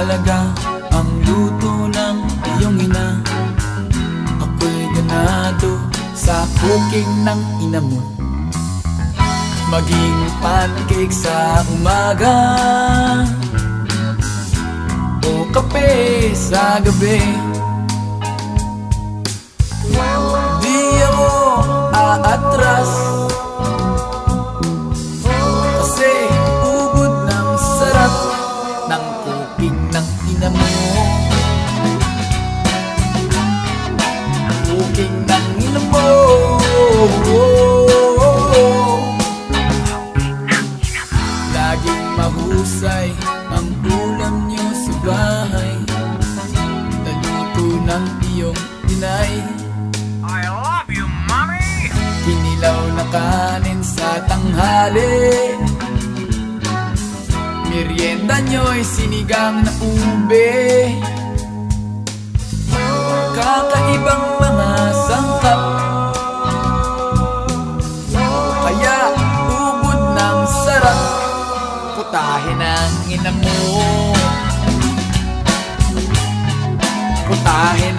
umaga Ang luto ng iyong ina. Ako'y ganado sa cooking ng ina mo Maging pancake sa umaga. O kape sa gabi ina mo. Cooking ng ina mo Laging mahusay ang ulam niyo sa bahay. Naluto ng iyong inay. I love you, mommy! Kinilaw na kanin sa tanghali. Merienda nyo'y sinigang na ube Kakaibang mga sangkap. Kaya ubod ng sarap. Putahe ng ina mo. Putahe